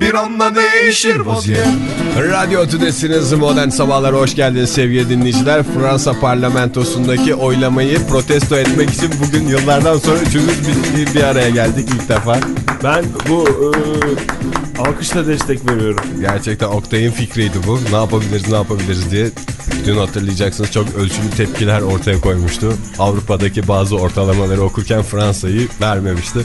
bir anda değişir vaziyet Radyo Tüdesiniz Modern Sabahlar hoş geldiniz sevgili dinleyiciler. Fransa parlamentosundaki oylamayı protesto etmek için bugün yıllardan sonra üçümüz bir, bir araya geldik ilk defa. Ben bu e, alkışla destek veriyorum. Gerçekten Oktay'ın fikriydi bu. Ne yapabiliriz ne yapabiliriz diye. Dün hatırlayacaksınız çok ölçülü tepkiler ortaya koymuştu. Avrupa'daki bazı ortalamaları okurken Fransa'yı vermemişti.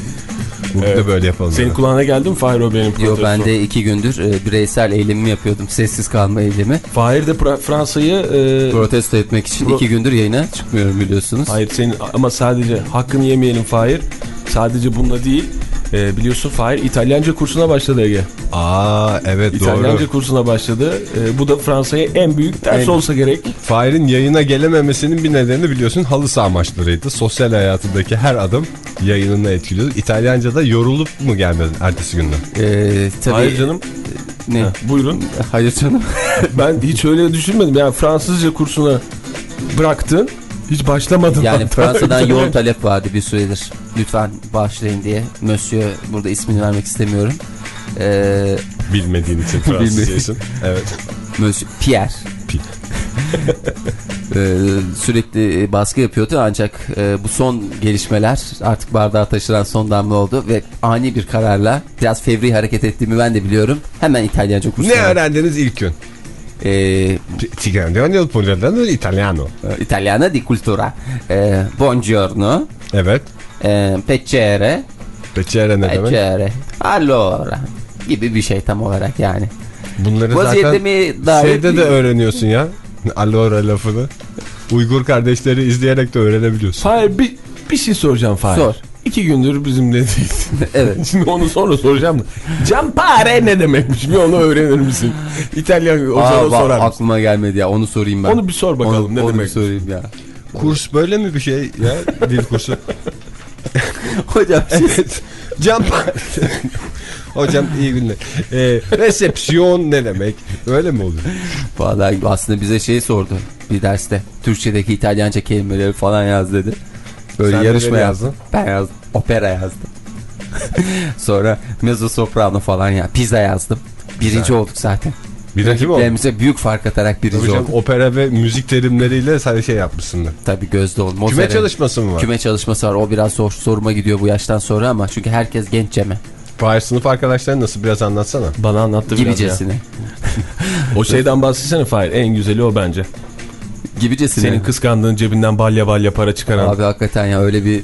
Bugün de böyle yapalım. Senin dedi. kulağına geldi mi Fahir o benim Yo protesto? ben de iki gündür e, bireysel eylemimi yapıyordum. Sessiz kalma eylemi. Fahir de Fransa'yı e, Protesto etmek için Pro- iki gündür yayına çıkmıyorum biliyorsunuz. hayır senin ama sadece hakkını yemeyelim Fahir. Sadece bununla değil. E, biliyorsun Fahir İtalyanca kursuna başladı Ege. Aa evet İtalyanca doğru. kursuna başladı. E, bu da Fransa'ya en büyük ders En- olsa gerek. Fahir'in yayına gelememesinin bir nedeni biliyorsun halı saha maçlarıydı. Sosyal hayatındaki her adım yayınını etkiliyordu. İtalyanca'da yorulup mu gelmedin ertesi günden? E, tabii, Hayır canım. Ne? Ha, buyurun. Hayır canım. Ben hiç öyle düşünmedim. Yani Fransızca kursuna bıraktın. Hiç başlamadın. Yani. Fransa'dan yoğun talep vardı bir süredir. Lütfen bağışlayın diye. Monsieur burada ismini vermek istemiyorum. E, Bilmediğin için Fransızcasın. evet. Monsieur Pierre. Pi- Ee, sürekli e, baskı yapıyordu ancak e, bu son gelişmeler artık bardağı taşıran son damla oldu ve ani bir kararla biraz fevri hareket ettiğimi ben de biliyorum. Hemen İtalyanca kursuna. Ne öğrendiniz ilk gün? Ee, Cigandiano Pugliano Italiano. İtalyana di cultura. Ee, buongiorno. Evet. Ee, piacere. Peçere ne demek? Piacere. Allora. Gibi bir şey tam olarak yani. Bunları Vaziyetimi zaten şeyde de öğreniyorsun ya. Allora lafını. Uygur kardeşleri izleyerek de öğrenebiliyorsun. Fahir bir, bir şey soracağım Fahir. Sor. İki gündür bizimle değilsin. Evet. Şimdi onu sonra soracağım da. Campare ne demekmiş bir onu öğrenir misin? İtalyan bak, sorar mısın? aklıma gelmedi ya onu sorayım ben. Onu bir sor bakalım Onu- ne onu demek? sorayım ya. Kurs böyle mi bir şey ya? Dil kursu. Hocam siz Cam Hocam iyi günler. Ee, resepsiyon ne demek? Öyle mi oluyor? Vallahi aslında bize şey sordu bir derste. Türkçedeki İtalyanca kelimeleri falan yaz dedi. Böyle Sen yarışma neleri yazdım. Ben yazdım. Opera yazdım. Sonra mezzo soprano falan ya. Pizza yazdım. Birinci olduk zaten. Mi oldu? Rakiplerimize büyük fark atarak birinci Hocam olduk. opera ve müzik terimleriyle sen şey yapmışsındır. Tabii gözde oldum. O Küme çalışması mı var? Küme çalışması var. O biraz zor. Soruma gidiyor bu yaştan sonra ama çünkü herkes genç ceme. Fahir sınıf arkadaşların nasıl biraz anlatsana. Bana anlattı biraz. Gibicesine. O şeyden bahsetsene Fahir. En güzeli o bence. Gibicesine. Senin kıskandığın cebinden balya balya para çıkaran. Abi hakikaten ya öyle bir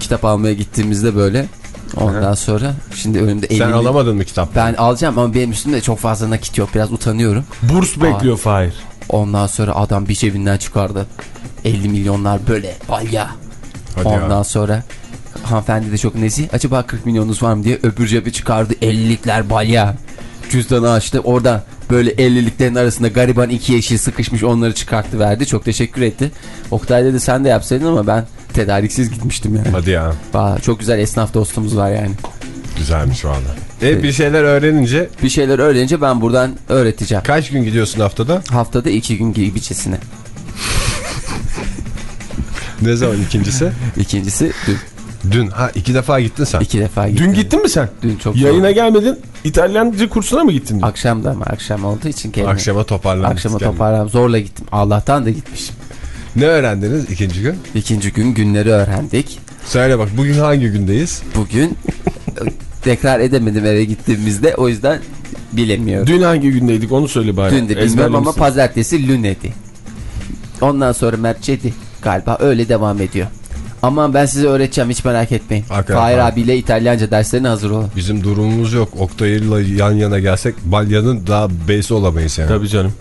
kitap almaya gittiğimizde böyle ondan sonra şimdi önümde 50 Sen alamadın mı kitap? Ben alacağım ama benim üstümde çok fazla nakit yok. Biraz utanıyorum. Burs bekliyor Fahir. Ondan sonra adam bir cebinden çıkardı. 50 milyonlar böyle balya. Hadi Ondan ya. sonra hanımefendi de çok nezi. Acaba 40 milyonunuz var mı diye öbür cebi çıkardı. 50'likler balya. Cüzdanı açtı. Orada böyle 50'liklerin arasında gariban iki yeşil sıkışmış onları çıkarttı verdi. Çok teşekkür etti. Oktay dedi sen de yapsaydın ama ben tedariksiz gitmiştim yani. Hadi ya. Vay, çok güzel esnaf dostumuz var yani. Güzelmiş valla. E, bir şeyler öğrenince Bir şeyler öğrenince ben buradan öğreteceğim. kaç gün gidiyorsun haftada? Haftada iki gün gibicesine. Ne zaman ikincisi? İkincisi dün. Dün. Ha iki defa gittin sen. iki defa gittim. Dün gittin mi sen? Dün çok Yayına zor. gelmedin. İtalyanca kursuna mı gittin? dün? Akşam da ama akşam olduğu için kendime. Akşama toparlanmıştık. Akşama toparlam zorla gittim. Allah'tan da gitmişim. Ne öğrendiniz ikinci gün? İkinci gün günleri öğrendik. Söyle bak bugün hangi gündeyiz? Bugün tekrar edemedim eve gittiğimizde o yüzden bilemiyorum. Dün hangi gündeydik onu söyle bari. Dün de bilmiyorum ama pazartesi lünedi. Ondan sonra merçedi galiba öyle devam ediyor. Ama ben size öğreteceğim hiç merak etmeyin. Hakikaten. Fahir abiyle İtalyanca derslerine hazır olun. Bizim durumumuz yok. Oktay'la yan yana gelsek balyanın daha beysi olamayız yani. Tabii canım.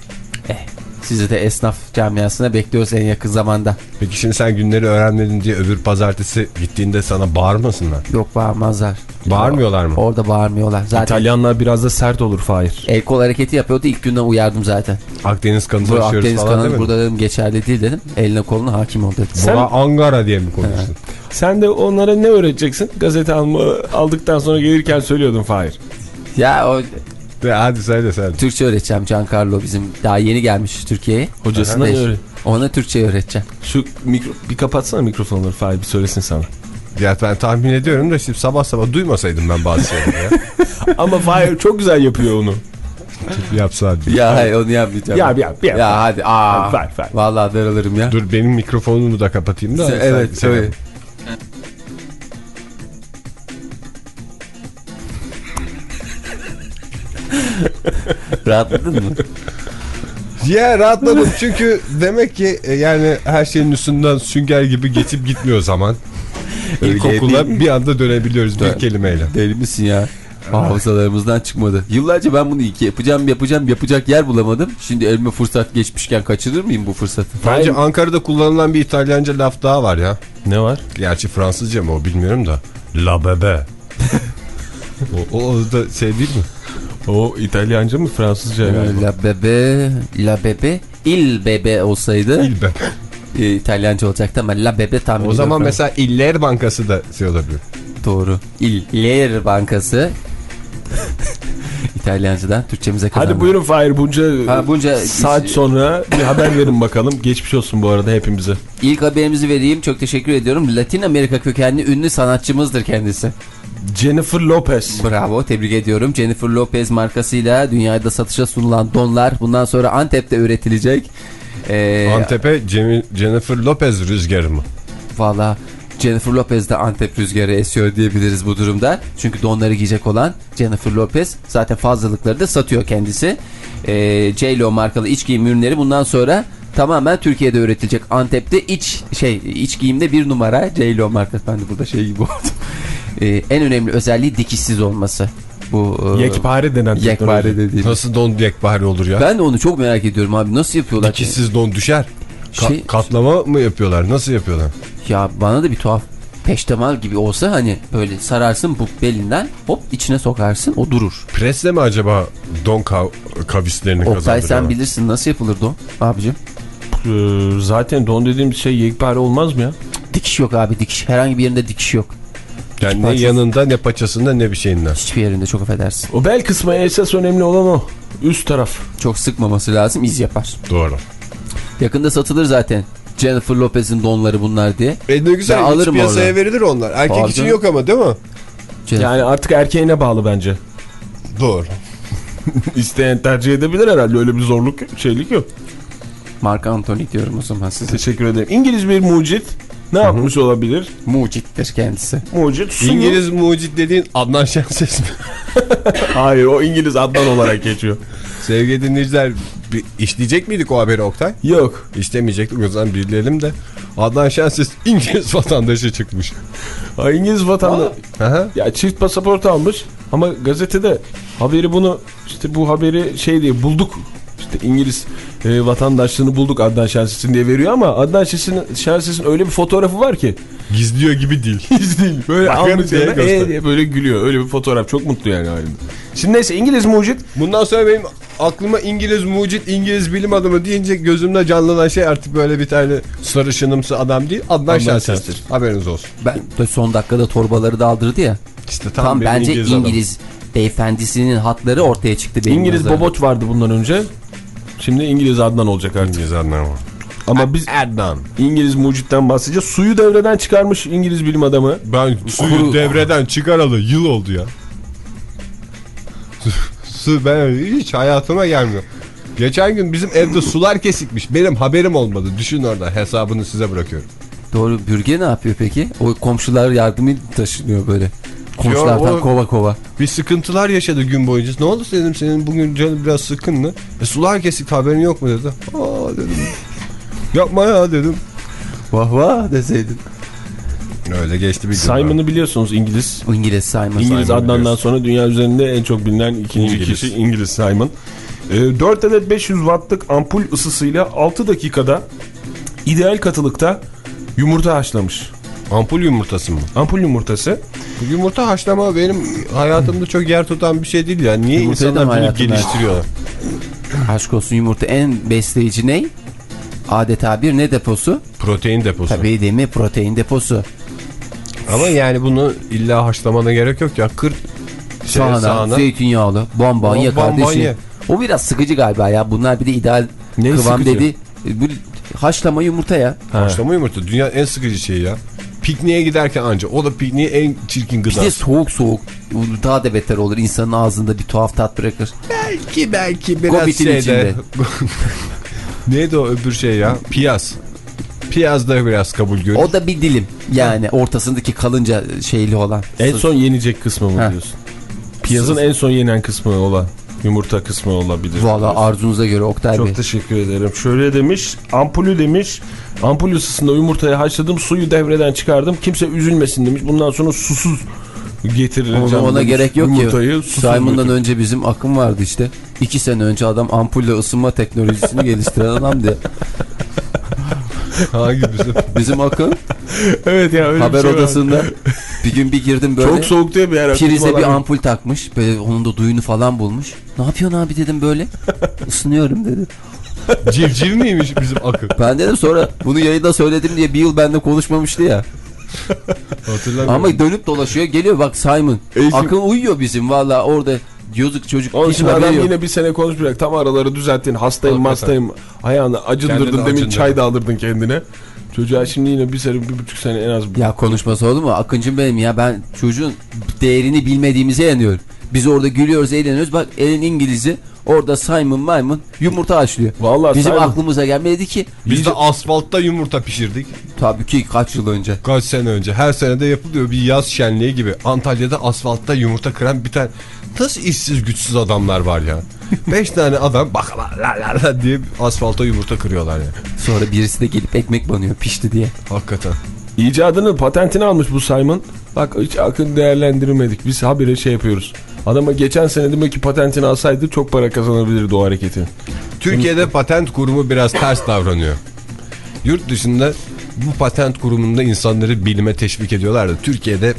Sizi de esnaf camiasına bekliyoruz en yakın zamanda. Peki şimdi sen günleri öğrenmedin diye öbür pazartesi gittiğinde sana bağırmasınlar. Yok bağırmazlar. Bağırmıyorlar mı? Orada bağırmıyorlar. Zaten İtalyanlar biraz da sert olur Fahir. el kol hareketi yapıyordu. İlk günden uyardım zaten. Akdeniz kanı Bu taşıyoruz Akdeniz falan kanalı değil mi? burada dedim geçerli değil dedim. Eline koluna hakim ol dedim. Sen- Buna Angara diye mi konuştun? Sen de onlara ne öğreteceksin? Gazete alma, aldıktan sonra gelirken söylüyordun Fahir. Ya o hadi söyle sen. Türkçe öğreteceğim Giancarlo bizim daha yeni gelmiş Türkiye'ye. Hocasına Beş. ne öğret? Ona Türkçe öğreteceğim. Şu mikro, bir kapatsana mikrofonları Fahir bir söylesin sana. Ya ben tahmin ediyorum da şimdi sabah sabah duymasaydım ben bazı şeyleri ya. Ama Fahir çok güzel yapıyor onu. Yapsa hadi. Ya hayır onu yapmayacağım. Yap, yap, yap. Ya hadi aa. Hadi, ver, ver. Vallahi daralırım ya. Dur benim mikrofonumu da kapatayım da. Sen- sen- evet sen- söyle. Rahatladın mı? Ya rahatladım çünkü demek ki e, yani her şeyin üstünden sünger gibi geçip gitmiyor zaman. Öyle İlkokula bir anda dönebiliyoruz bir kelimeyle. Deli misin ya? Hafızalarımızdan çıkmadı. Yıllarca ben bunu iki yapacağım yapacağım yapacak yer bulamadım. Şimdi elime fırsat geçmişken kaçırır mıyım bu fırsatı? Bence Ankara'da kullanılan bir İtalyanca laf daha var ya. Ne var? Gerçi Fransızca mı o bilmiyorum da. La bebe. o, o da şey değil mi? O İtalyanca mı Fransızca galiba? La bebe, la bebe, il bebe olsaydı İl bebe. e, İtalyanca olacaktı ama la bebe tahmin O zaman mesela İller Bankası da şey olabilir. Doğru. İller Bankası. İtalyancadan Türkçemize kazandı. Hadi buyurun Fahir bunca, Ha, bunca- saat sonra bir haber verin bakalım. Geçmiş olsun bu arada hepimize. İlk haberimizi vereyim. Çok teşekkür ediyorum. Latin Amerika kökenli ünlü sanatçımızdır kendisi. Jennifer Lopez. Bravo. Tebrik ediyorum. Jennifer Lopez markasıyla dünyada satışa sunulan donlar bundan sonra Antep'te üretilecek. Ee, Antep'e Jennifer Lopez rüzgarı mı? Valla Jennifer Lopez de Antep rüzgarı esiyor diyebiliriz bu durumda. Çünkü donları giyecek olan Jennifer Lopez zaten fazlalıkları da satıyor kendisi. Ee, J-Lo markalı iç giyim ürünleri bundan sonra tamamen Türkiye'de üretilecek. Antep'te iç şey iç giyimde bir numara J-Lo markası. Ben de burada şey gibi oldum. Ee, en önemli özelliği dikişsiz olması. Bu e, Yekpare denen yekpare dediğim. Nasıl don yekpare olur ya? Ben de onu çok merak ediyorum abi. Nasıl yapıyorlar? Dikişsiz don düşer. Ka- Şey- katlama mı yapıyorlar? Nasıl yapıyorlar? Ya bana da bir tuhaf peştemal gibi olsa hani böyle sararsın bu belinden hop içine sokarsın o durur. Presle mi acaba don kav kavislerini Oktay sen bilirsin nasıl yapılır o abicim? Ee, zaten don dediğimiz şey yekpare olmaz mı ya? Dikiş yok abi dikiş. Herhangi bir yerinde dikiş yok. Yani ne Parçası. yanında ne paçasında ne bir şeyinden. Hiçbir yerinde çok affedersin. O bel kısmı esas önemli olan o. Üst taraf. Çok sıkmaması lazım iz yapar. Doğru. Yakında satılır zaten. Jennifer Lopez'in donları bunlar diye. E ne güzel Ben alırım piyasaya oradan. verilir onlar. Erkek Pardon. için yok ama değil mi? Jennifer- Yani artık erkeğine bağlı bence. Doğru. İsteyen tercih edebilir herhalde öyle bir zorluk şeylik yok. Mark Anthony diyorum o zaman size. Teşekkür ederim. İngiliz bir mucit ne yapmış olabilir? Mucittir kendisi. Mucit suyu. İngiliz mucit dediğin Adnan Şenses mi? Hayır o İngiliz Adnan olarak geçiyor. Sevgili dinleyiciler işleyecek miydik o haberi Oktay? Yok. İşlemeyecektik o zaman bilelim de. Adnan Şenses İngiliz vatandaşı çıkmış. Ha, İngiliz vatandaşı. Ya çift pasaport almış ama gazetede haberi bunu işte bu haberi şey diye bulduk. İşte İngiliz e, vatandaşlığını bulduk Adnan Şenses'in diye veriyor ama Adnan Şenses'in öyle bir fotoğrafı var ki Gizliyor gibi değil. değil. Böyle almış diye. "Ee" diye böyle gülüyor. Öyle bir fotoğraf çok mutlu yani halinde. Şimdi neyse İngiliz mucit Bundan sonra benim aklıma İngiliz mucit, İngiliz bilim adamı deyince gözümde canlanan şey artık böyle bir tane sarışınımsı adam değil. Adnan, Şenses'tir. Şenses. Haberiniz olsun. Ben de son dakikada torbaları daldırdı ya. İşte Tam, bir bence İngiliz İngiliz, beyefendisinin hatları ortaya çıktı. Benim İngiliz nazarımda. Boboç vardı bundan önce. Şimdi İngiliz Adnan olacak artık. İngiliz Adnan var. Ama biz Adnan. İngiliz mucitten bahsedeceğiz. Suyu devreden çıkarmış İngiliz bilim adamı. Ben suyu Kuru- devreden çıkaralı yıl oldu ya. Su- ben hiç hayatıma gelmiyor. Geçen gün bizim evde sular kesikmiş. Benim haberim olmadı. Düşün orada hesabını size bırakıyorum. Doğru bürge ne yapıyor peki? O komşular yardımı taşınıyor böyle. Komşulardan o- kova kova. Bir sıkıntılar yaşadı gün boyunca. Ne oldu dedim senin bugün canın biraz sıkkın mı? E sular kesik haberin yok mu dedi. Aa dedim. Yapma ya dedim. Vah vah deseydin. Öyle geçti bir gün. Simon'ı biliyorsunuz İngiliz. İngiliz Simon. İngiliz Simon Adnan'dan biliyorsun. sonra dünya üzerinde en çok bilinen ikinci İngiliz. kişi İngiliz Simon. E, 4 adet 500 wattlık ampul ısısıyla 6 dakikada ideal katılıkta yumurta haşlamış. Ampul yumurtası mı? Ampul yumurtası. Yumurta haşlama benim hayatımda çok yer tutan bir şey değil ya. Niye Yumurtayı insanlar bunu geliştiriyorlar? Aşk olsun yumurta en besleyici ne? Adeta bir ne deposu? Protein deposu. Tabii değil mi? Protein deposu. Ama yani bunu illa haşlamana gerek yok ya. Kır şey, Sağına, sağına. zeytinyağlı, bonbon ye kardeşim. ye. O biraz sıkıcı galiba ya. Bunlar bir de ideal Ne kıvam sıkıcı? dedi. E, Bu haşlama yumurta ya. Haşlama yumurta dünyanın en sıkıcı şeyi ya. Pikniğe giderken anca. O da pikniğin en çirkin Bir gıdası. de soğuk soğuk. Daha da beter olur. İnsanın ağzında bir tuhaf tat bırakır. Belki belki biraz Gobitin şeyde. içinde. Neydi o öbür şey ya? Piyaz. Piyaz da biraz kabul görür. O da bir dilim. Yani ortasındaki kalınca şeyli olan. En son yenecek kısmı mı diyorsun? Piyazın en son yenen kısmı olan yumurta kısmı olabilir. Valla arzunuza göre Oktay Bey. Çok teşekkür ederim. Şöyle demiş, ampulü demiş, ampul ısısında yumurtayı haşladım, suyu devreden çıkardım. Kimse üzülmesin demiş. Bundan sonra susuz getireceğim. Ona, gerek yok Yumurtayı ki. Simon'dan önce bizim akım vardı işte. İki sene önce adam ampulle ısınma teknolojisini geliştiren adamdı. Hangi bizim? Bizim akım Evet ya öyle haber bir şey var. odasında bir gün bir girdim böyle. Çok soğuk diye bir yer. Prize bir ampul takmış. Böyle onun da duyunu falan bulmuş. Ne yapıyorsun abi dedim böyle. Isınıyorum dedi. Civciv miymiş bizim akı? Ben dedim sonra bunu yayında söyledim diye bir yıl bende konuşmamıştı ya. Ama dönüp dolaşıyor geliyor bak Simon. Eğitim- Akın uyuyor bizim valla orada. Diyorduk çocuk Onun için adam yok. yine bir sene konuşmayacak. Tam araları düzelttin. Hastayım Hakikaten. hastayım. Ayağını acındırdın. Kendini Demin acındır. çay da alırdın kendine. Çocuğa şimdi yine bir sene bir buçuk sene en az. Ya konuşması oldu mu? Akıncım benim ya ben çocuğun değerini bilmediğimize yanıyorum. Biz orada gülüyoruz eğleniyoruz. Bak elin İngiliz'i orada Simon Maymun yumurta haşlıyor. Vallahi Bizim Simon- aklımıza gelmedi ki. Biz de asfaltta yumurta pişirdik. Tabii ki kaç yıl önce. Kaç sene önce. Her senede yapılıyor bir yaz şenliği gibi. Antalya'da asfaltta yumurta kıran bir tane nasıl işsiz güçsüz adamlar var ya. Beş tane adam bak la la la diye asfalta yumurta kırıyorlar ya. Sonra birisi de gelip ekmek banıyor pişti diye. Hakikaten. İcadını patentini almış bu Simon. Bak hiç akıl değerlendirmedik. Biz habire şey yapıyoruz. Adama geçen sene demek ki patentini alsaydı çok para kazanabilirdi o hareketin. Türkiye'de patent kurumu biraz ters davranıyor. Yurt dışında bu patent kurumunda insanları bilime teşvik ediyorlar da Türkiye'de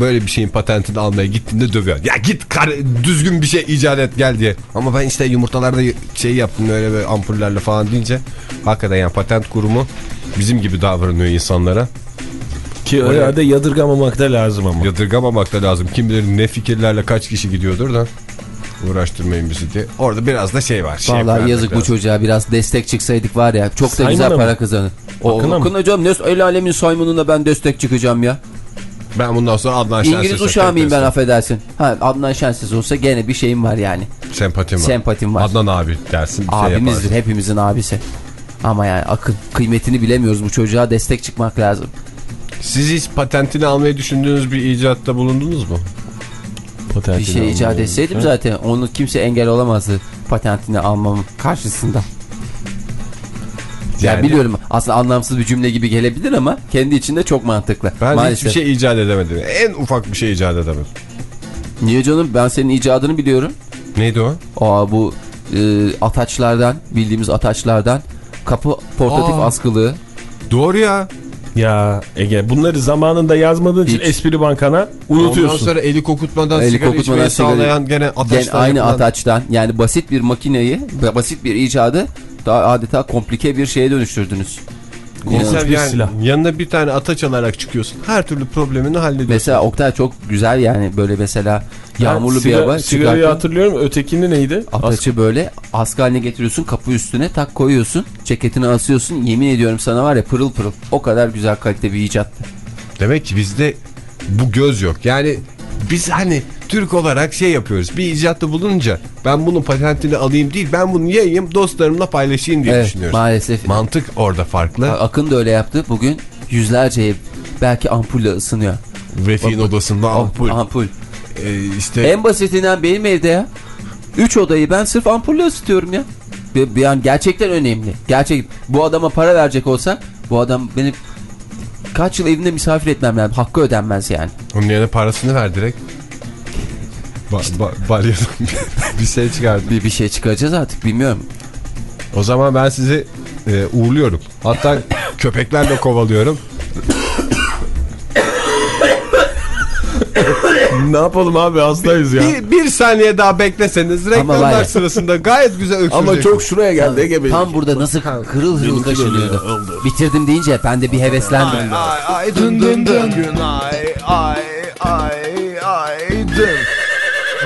böyle bir şeyin patentini almaya gittiğinde dövüyor. Ya git kar- düzgün bir şey icat et gel diye. Ama ben işte yumurtalarda şey yaptım öyle böyle ampullerle falan deyince hakikaten yani patent kurumu bizim gibi davranıyor insanlara. Ki herhalde yadırgamamak da lazım ama. Yadırgamamak da lazım. Kim bilir ne fikirlerle kaç kişi gidiyordur da uğraştırmayın bizi diye. Orada biraz da şey var. Şey Vallahi yazık bu lazım. çocuğa biraz destek çıksaydık var ya çok da Simon'a güzel mı? para kazanır. O Akın'a mı? Akın hocam ne el alemin Simon'una ben destek çıkacağım ya. Ben bundan sonra Adnan Şenses'e İngiliz uşağı mıyım ben affedersin. Ha Adnan Şenses olsa gene bir şeyim var yani. Sempatim var. Sempatim var. Adnan abi dersin. bir şey Abimizdir yaparsın. hepimizin abisi. Ama yani Akın kıymetini bilemiyoruz bu çocuğa destek çıkmak lazım. Siz hiç patentini almayı düşündüğünüz bir icatta bulundunuz mu? Patentini Bir şey icat etseydim zaten onu kimse engel olamazdı patentini almam karşısında. Yani, Yani- biliyorum aslında anlamsız bir cümle gibi gelebilir ama kendi içinde çok mantıklı. Ben Maalesef. hiçbir şey icat edemedim. En ufak bir şey icat edemedim. Niye canım ben senin icadını biliyorum. Neydi o? Aa bu e, ataçlardan bildiğimiz ataçlardan kapı portatif Aa. askılığı. Doğru ya. Ya Ege bunları zamanında yazmadığın için Hiç. espri bankana Ondan unutuyorsun. sonra eli kokutmadan Eli sigara kokutmadan içmeyi sigara- sağlayan gene Gen, ataşlar aynı yapılan- ataçtan yani basit bir makineyi basit bir icadı daha adeta komplike bir şeye dönüştürdünüz. Bir yani silah. yanına bir tane ataç alarak çıkıyorsun. Her türlü problemini hallediyorsun. Mesela Oktay çok güzel yani böyle mesela yağmurlu Ben bir hava Sigarayı çıkarken hatırlıyorum. Ötekini neydi? ataçı böyle askı haline getiriyorsun kapı üstüne tak koyuyorsun ceketini asıyorsun yemin ediyorum sana var ya pırıl pırıl o kadar güzel kalite bir icat. Demek ki bizde bu göz yok. Yani biz hani Türk olarak şey yapıyoruz. Bir icatta bulununca ben bunun patentini alayım değil ben bunu yayayım dostlarımla paylaşayım diye Evet düşünüyoruz. maalesef Mantık orada farklı. Akın da öyle yaptı bugün yüzlerce belki ampulle ısınıyor. Refik'in odasında ampul. Ampul. Ee, işte En basitinden benim evde ya. 3 odayı ben sırf ampulle ısıtıyorum ya. An gerçekten önemli. Gerçek bu adama para verecek olsa bu adam beni kaç yıl evinde misafir etmem lazım. Hakkı ödenmez yani. onun yerine parasını ver direkt. Ba ba balyadan bir- şey çıkardı. Bir, bir şey çıkaracağız artık bilmiyorum. O zaman ben sizi e, uğurluyorum. Hatta köpeklerle kovalıyorum. ne yapalım abi hastayız ya. Bir, bir saniye daha bekleseniz reklamlar sırasında gayet güzel öksürecek. Ama çok şuraya geldi Ege Bey. Tam burada nasıl hırıl hırıl kaşınıyordu. Bitirdim deyince ben de bir heveslendim. Ay ay dın dın dın Günay ay ay ay dın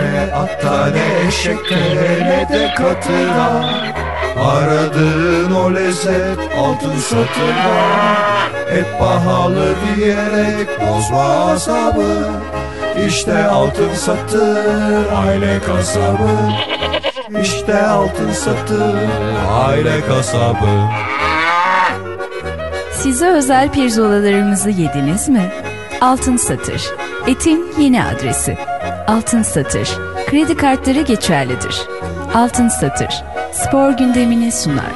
Ne atta ne eşeklere ne de katıra Aradığın o lezzet altın satırda Hep pahalı diyerek bozma asabı İşte altın satır aile kasabı İşte altın satır aile kasabı Size özel pirzolalarımızı yediniz mi? Altın Satır. Etin yeni adresi. Altın Satır. Kredi kartları geçerlidir. Altın Satır. Spor gündemini sunar.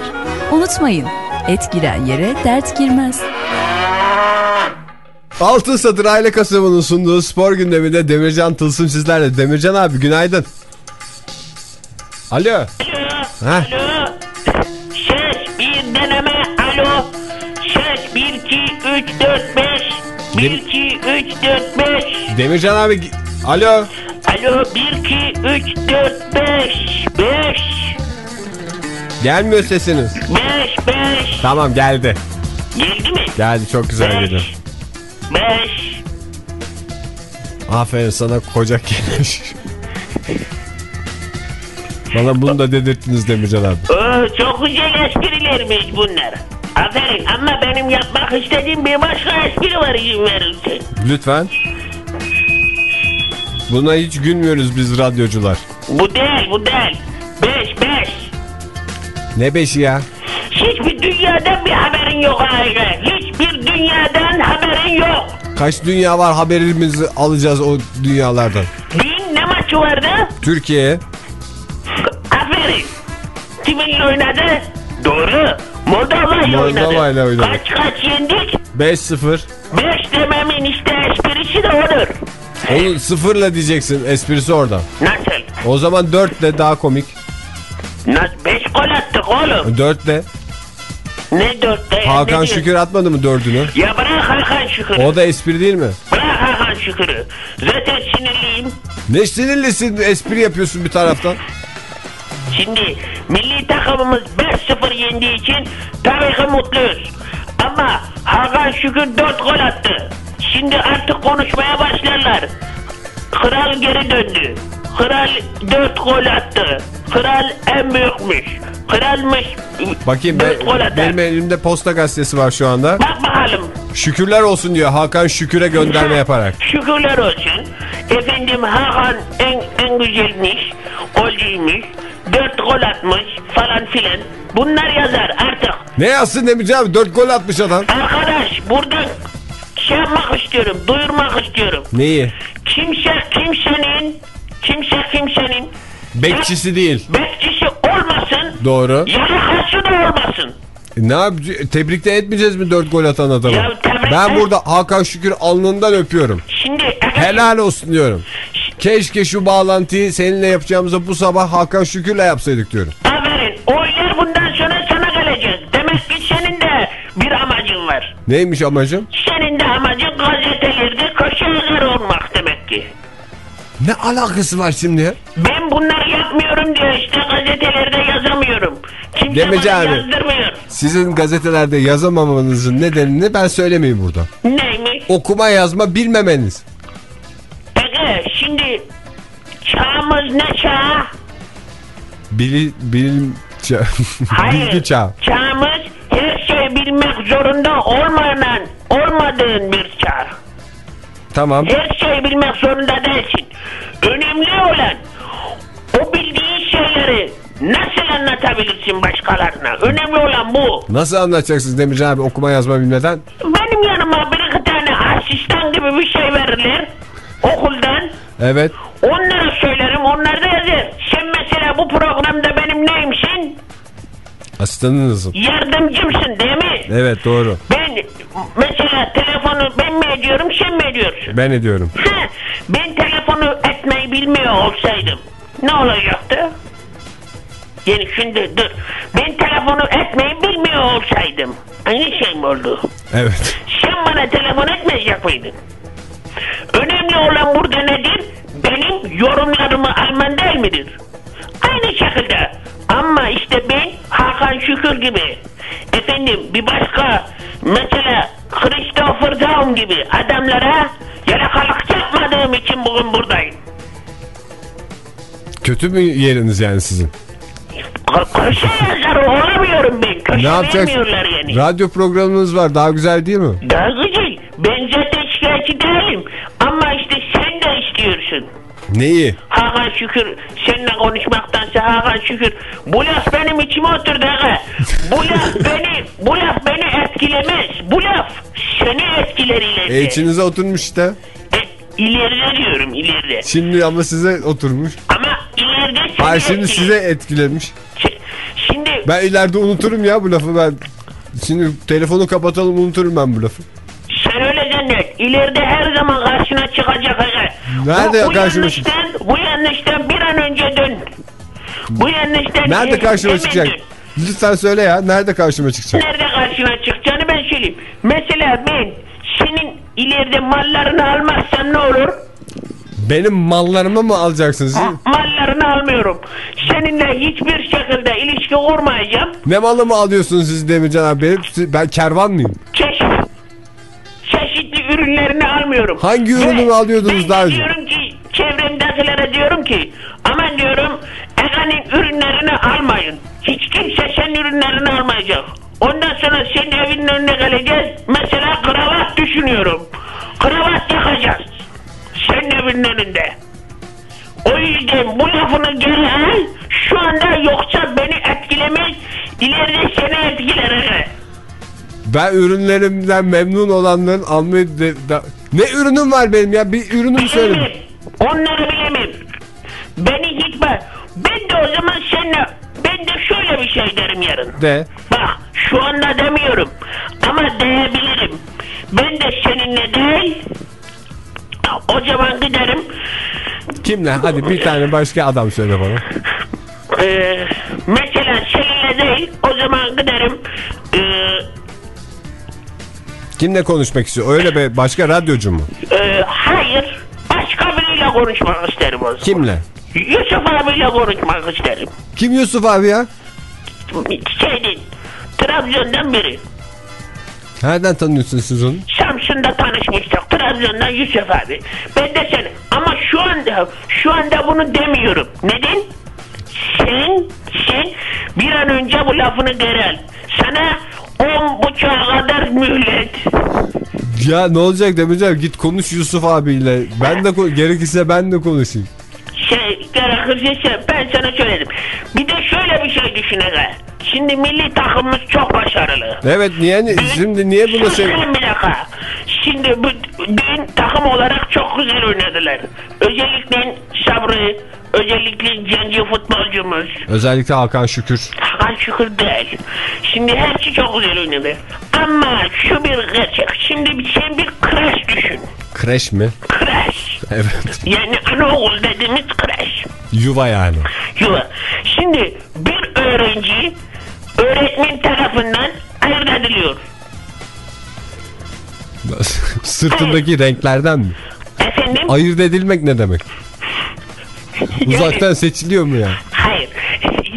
Unutmayın, et giren yere dert girmez. Altın Satır Aile Kasabı'nın sunduğu spor gündeminde Demircan Tılsım sizlerle. Demircan abi günaydın. Alo. Heh. Alo. Ses bir deneme. Alo. Ses 1 2 3 4 5. 1 2 3 4 5. Demircan abi alo. Alo 1 2 3 4 5. 5. Gelmiyor sesiniz. 5 5. Tamam geldi. Geldi mi? Geldi çok güzel geldi. 5. 5. Aferin sana koca gelmiş. Bana bunu da dedirttiniz Demircan abi. Oo, çok güzel esprilermiş bunlar. Aferin ama benim yapmak istediğim bir başka espri var izin verirsen. Lütfen. Buna hiç gülmüyoruz biz radyocular. Bu değil bu değil. 5 5. Ne beşi ya? Hiçbir dünyadan bir haberin yok aile. Hiçbir dünyadan haberin yok. Kaç dünya var haberimizi alacağız o dünyalardan. Dün ne maçı vardı? Türkiye Aferin. Kiminle oynadı? Doğru. Moldova ile oynadı. Moldova ile oynadı. Kaç kaç yendik? 5-0. 5 dememin işte esprisi de odur. Onu sıfırla diyeceksin esprisi orada. Nasıl? O zaman 4 de daha komik. Nasıl? 5 gol attık oğlum. 4 de. Ne dörtte? Hakan ne Şükür atmadı mı dördünü? Ya bırak Hakan Şükür'ü. O da espri değil mi? Bırak Hakan Şükür'ü. Zaten sinirliyim. Ne sinirlisin espri yapıyorsun bir taraftan. Şimdi milli takımımız 5-0 yendiği için tabii ki mutluyuz. Ama Hakan Şükür 4 gol attı. Şimdi artık konuşmaya başlarlar. Kral geri döndü. Kral 4 gol attı. Kral en büyükmüş. Kralmış. Bakayım ben, 4 gol atar. benim elimde posta gazetesi var şu anda. Bak bakalım. Şükürler olsun diyor Hakan Şükür'e gönderme yaparak. Şükürler olsun. Efendim Hakan en, en güzelmiş. Golcüymüş. 4 gol atmış falan filan. Bunlar yazar artık. Ne yazsın Demircan abi 4 gol atmış adam. Arkadaş burada şey yapmak istiyorum, duyurmak istiyorum. Neyi? Kimse kimsenin, kimse kimsenin Bekçisi değil. bekçisi olmasın, Doğru. yalakası da olmasın. E, Ne yap Tebrik de etmeyeceğiz mi 4 gol atan adamı? Ya Ben burada Hakan Şükür alnından öpüyorum. Şimdi efendim, Helal olsun diyorum. Keşke şu bağlantıyı seninle yapacağımıza bu sabah Hakan Şükür'le yapsaydık diyorum. aferin, oylar bundan sonra sana gelecek. Demek ki senin de bir amacın var. Neymiş amacım? Senin de amacın gazetelerde köşe yazarı olmak demek ki. Ne alakası var şimdi? Ben bunları yapmıyorum diye işte gazetelerde yazamıyorum. Kimse Demeci bana abi. yazdırmıyor. Sizin gazetelerde yazamamanızın nedenini ben söylemeyeyim burada. Neymiş? Okuma yazma bilmemeniz. Peki şimdi çağımız ne çağ? Bili, bilim ça- Hayır. bilgi çağı. Çağımız her şeyi bilmek zorunda olmayan, olmadığın bir çağ. Tamam. Her şeyi bilmek zorunda değilsin. Önemli olan o bildiğin şeyleri nasıl anlatabilirsin başkalarına? Önemli olan bu. Nasıl anlatacaksınız Demircan abi okuma yazma bilmeden? Benim yanıma bir iki tane asistan gibi bir şey verirler okuldan. Evet. Onlara söylerim onlar da yazar. Sen mesela bu programda neyimsin? Asistanınızın. Yardımcımsın değil mi? Evet doğru. Ben mesela telefonu ben mi ediyorum sen mi ediyorsun? Ben ediyorum. Ha, ben telefonu etmeyi bilmiyor olsaydım ne olacaktı? Yani şimdi dur. Ben telefonu etmeyi bilmiyor olsaydım. Aynı şey mi oldu? Evet. Sen bana telefon etmeyecek miydin? Önemli olan burada nedir? Benim yorumlarımı alman değil midir? Aynı şekilde. Ama işte ben Hakan Şükür gibi, efendim bir başka mesela Christopher Daum gibi adamlara yalakalık yapmadığım için bugün buradayım. Kötü mü yeriniz yani sizin? Köşe yazarı olamıyorum ben. Köşe Ne vermiyorlar yani. Radyo programınız var daha güzel değil mi? Daha güzel. Ben zaten şikayetçi değilim. Ama işte sen de istiyorsun. Neyi? Hakan Şükür seninle konuşmaktansa Hakan Şükür bu laf benim içime oturdu aga. Bu laf beni bu laf beni etkilemez. Bu laf seni etkiler ileride. E içinize oturmuş işte. E, ileride diyorum ileride. Şimdi ama size oturmuş. Ama ileride seni Hayır şimdi etkiler. size etkilemiş. Şi- Şimdi Ben ileride unuturum ya bu lafı ben. Şimdi telefonu kapatalım unuturum ben bu lafı. İleride her zaman karşına çıkacak. Nerede bu, bu karşıma yanlıştan, bu yanlıştan bir an önce dön. Bu yanlıştan Nerede karşıma çıkacak? dön. Lütfen söyle ya nerede karşıma çıkacak? Nerede karşına çıkacağını ben söyleyeyim. Mesela ben senin ileride mallarını almazsam ne olur? Benim mallarımı mı alacaksınız? siz? Mallarını almıyorum. Seninle hiçbir şekilde ilişki kurmayacağım. Ne malı mı alıyorsunuz siz Demircan abi? Benim, ben kervan mıyım? Çeşit, çeşitli ürünlerini almıyorum. Hangi ürünü Ve alıyordunuz daha önce? diyorum ki çevremdekilere diyorum ki aman diyorum Ega'nın ürünlerini almayın. Hiç kimse senin ürünlerini almayacak. Ondan sonra senin evinin önüne geleceğiz. Mesela kravat düşünüyorum. Kravat yakacağız. Senin evinin önünde. O yüzden bu lafını geri al. Şu anda yoksa beni etkilemez. İleride seni etkiler. Ben ürünlerimden memnun olanların almayı... De, da- ne ürünüm var benim ya? Bir ürünümü söyle. Onları bilemem. Beni bak. Ben de o zaman seninle ben de şöyle bir şey derim yarın. De. Bak şu anda demiyorum. Ama diyebilirim. Ben de seninle değil. O zaman giderim. Kimle? Hadi bir tane başka adam söyle bana. Ee, mesela seninle değil. O zaman giderim. Ee, Kimle konuşmak istiyor? Öyle be başka radyocu mu? e, hayır. Başka biriyle konuşmak isterim o zaman. Kimle? Yusuf abiyle konuşmak isterim. Kim Yusuf abi ya? Şeyden, Trabzon'dan biri. Nereden tanıyorsunuz siz onu? Samsun'da tanışmıştık. Trabzon'dan Yusuf abi. Ben de sen. Ama şu anda, şu anda bunu demiyorum. Neden? Sen, sen bir an önce bu lafını geri al. Sana on buçuğa kadar mühlet. Ya ne olacak Demircan? Git konuş Yusuf abiyle. Ben de gerekirse ben de konuşayım. Şey, gerekirse şey, ben sana söyledim. Bir de şöyle bir şey düşün aga. Şimdi milli takımımız çok başarılı. Evet niye şimdi niye bunu şey sen bir dakika. Şimdi bu dün takım olarak çok güzel oynadılar. Özellikle Sabri, özellikle Cenci futbolcumuz. Özellikle Hakan Şükür. Hakan Şükür değil. Şimdi hepsi çok güzel oynadı. Ama şu bir gerçek. Şimdi sen bir kreş düşün. Kreş mi? Kreş. Evet. Yani anaokul dediğimiz kreş. Yuva yani. Yuva. Şimdi bir öğrenci öğretmen tarafından ayırt ediliyor. Sırtındaki renklerden mi? Efendim? Ayırt edilmek ne demek? Uzaktan seçiliyor mu ya? Hayır.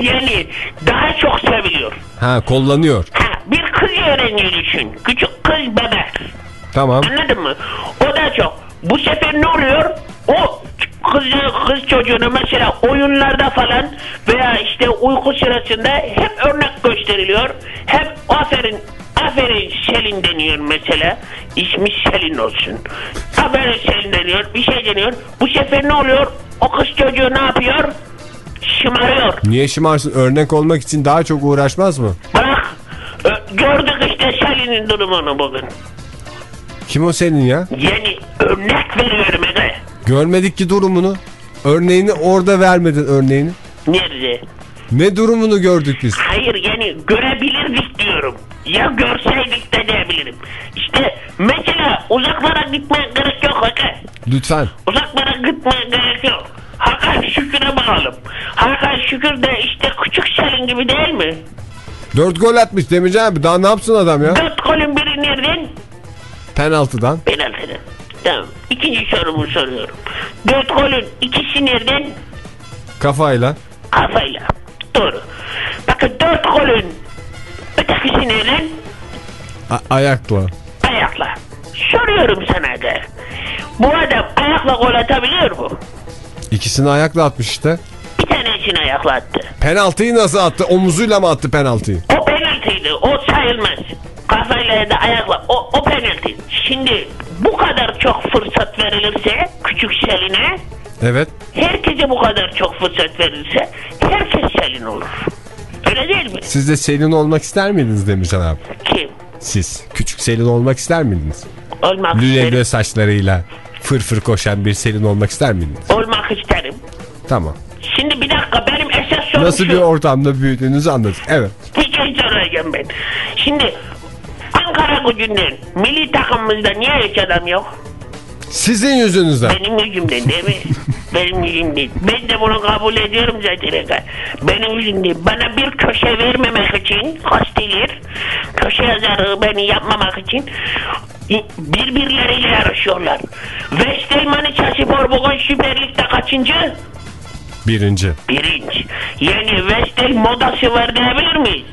Yani daha çok seviliyor. Ha kollanıyor. Ha, bir kız öğrenci düşün. Küçük kız bebek. Tamam. Anladın mı? O da çok. Bu sefer ne oluyor? O kız, kız çocuğuna mesela oyunlarda falan veya işte uyku sırasında hep örnek gösteriliyor. Hep aferin aferin Selin deniyor mesela. İsmi Selin olsun. Aferin Selin deniyor. Bir şey deniyor. Bu sefer ne oluyor? O kız çocuğu ne yapıyor? Şımarıyor. Niye şımarsın? Örnek olmak için daha çok uğraşmaz mı? Bak gördük işte Selin'in durumunu bugün. Kim o senin ya? Yani örnek veriyorum Ege. Görmedik ki durumunu. Örneğini orada vermedin örneğini. Nerede? Ne durumunu gördük biz? Hayır yani görebilirdik diyorum. Ya görseydik de diyebilirim. İşte mesela uzaklara gitmeye gerek yok Ege. Lütfen. Uzaklara gitmeye gerek yok. Hakan Şükür'e bakalım. Hakan Şükür de işte küçük Selin gibi değil mi? Dört gol atmış Demircan abi. Daha ne yapsın adam ya? Dört golün biri nereden? Penaltıdan. Penaltıdan. Tamam. İkinci sorumu soruyorum. Dört golün ikisi nereden? Kafayla. Kafayla. Doğru. Bakın dört golün ötekisi nereden? A- ayakla. Ayakla. Soruyorum sana da. Bu adam ayakla gol atabiliyor mu? İkisini ayakla atmış işte. Bir tanesini ayakla attı. Penaltıyı nasıl attı? Omuzuyla mı attı penaltıyı? O penaltıydı. O sayılmaz. Kafayla ya da ayakla. O, o penaltı. Şimdi bu kadar çok fırsat verilirse küçük Selin'e Evet. herkese bu kadar çok fırsat verilirse herkes Selin olur. Öyle değil mi? Siz de Selin olmak ister miydiniz Demircan abi? Kim? Siz. Küçük Selin olmak ister miydiniz? Olmak Lülevle isterim. saçlarıyla fır fır koşan bir Selin olmak ister miydiniz? Olmak isterim. Tamam. Şimdi bir dakika benim esas sorum Nasıl şu. bir ortamda büyüdüğünüzü anladık. Evet. Bir şey soracağım ben. Şimdi Ankara gücünden milli takımımızda niye hiç adam yok? Sizin yüzünüzden. Benim yüzümden değil mi? Benim yüzümden. Ben de bunu kabul ediyorum zaten. Benim yüzümden. Bana bir köşe vermemek için gazeteler köşe yazarı beni yapmamak için birbirleriyle yarışıyorlar. Vestel Manisa Spor bugün Süper Lig'de kaçıncı? Birinci. Birinci. Yani Vestel modası var diyebilir miyiz?